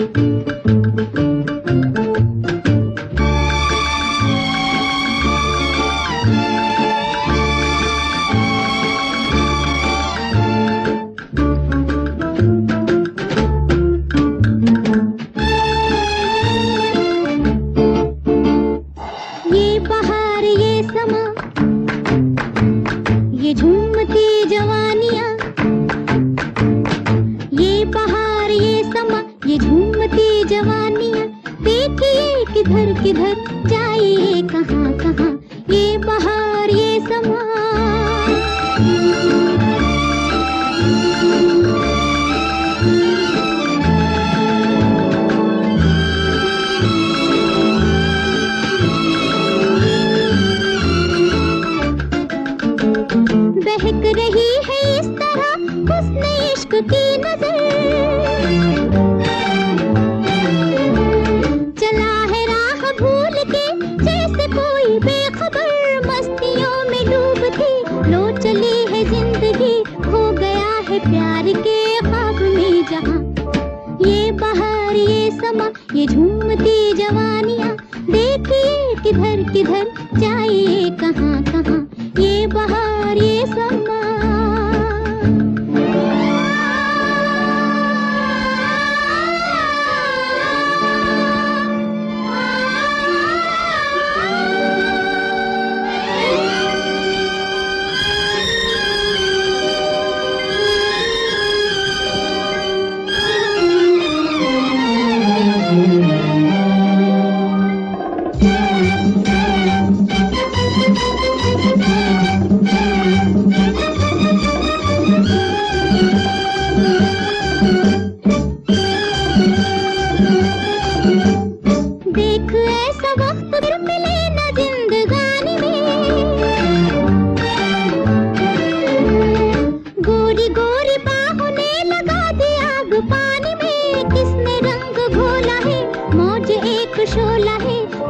ये झूमती जवानियाँ ये पहाड़ किधर किधर जाइए, कहाँ कहाँ? ये बहार, ये समा बहक रही है इस तरह हुस्न इश्क की नज़र। समा ये झूमती जवानियाँ देखिए किधर किधर जाइए कहाँ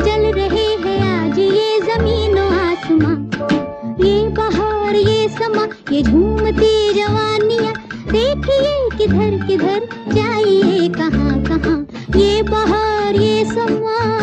जल रहे हैं आज ये ज़मीन आसमां। ये बहार ये समा, ये झूमती जवानियाँ देखिए किधर किधर जाइए कहाँ कहाँ ये बहार ये समा